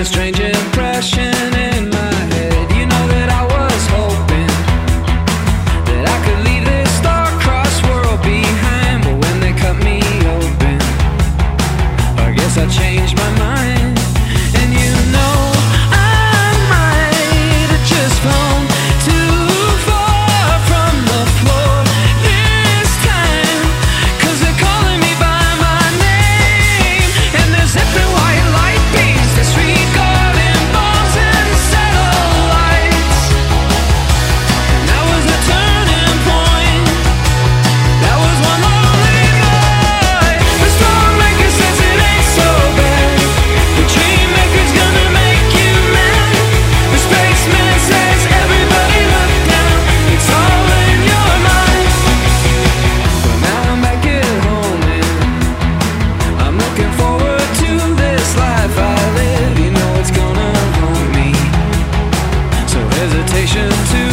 a strange impression. to